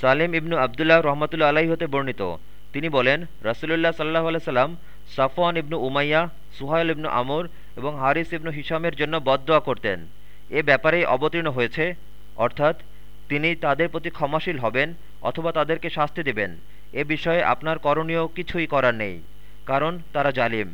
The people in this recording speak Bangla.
সালেম ইবনু আবদুল্লাহ রহমতুল্লা আলাহি হতে বর্ণিত। তিনি বলেন, রাসুলুল্লাহ সাল্লাহ সাল্লাম সাফওয়ান ইবনু উমাইয়া, সুহাইল ইবনু আমর এবং হারিস ইবনু হিসামের জন্য বদোয়া করতেন। এ ব্যাপারেই অবতীর্ণ হয়েছে, অর্থাৎ তিনি তাদের প্রতি ক্ষমাশীল হবেন অথবা তাদেরকে শাস্তি দেবেন। এ বিষয়ে আপনার করণীয় কিছুই করার নেই, কারণ তারা জালিম।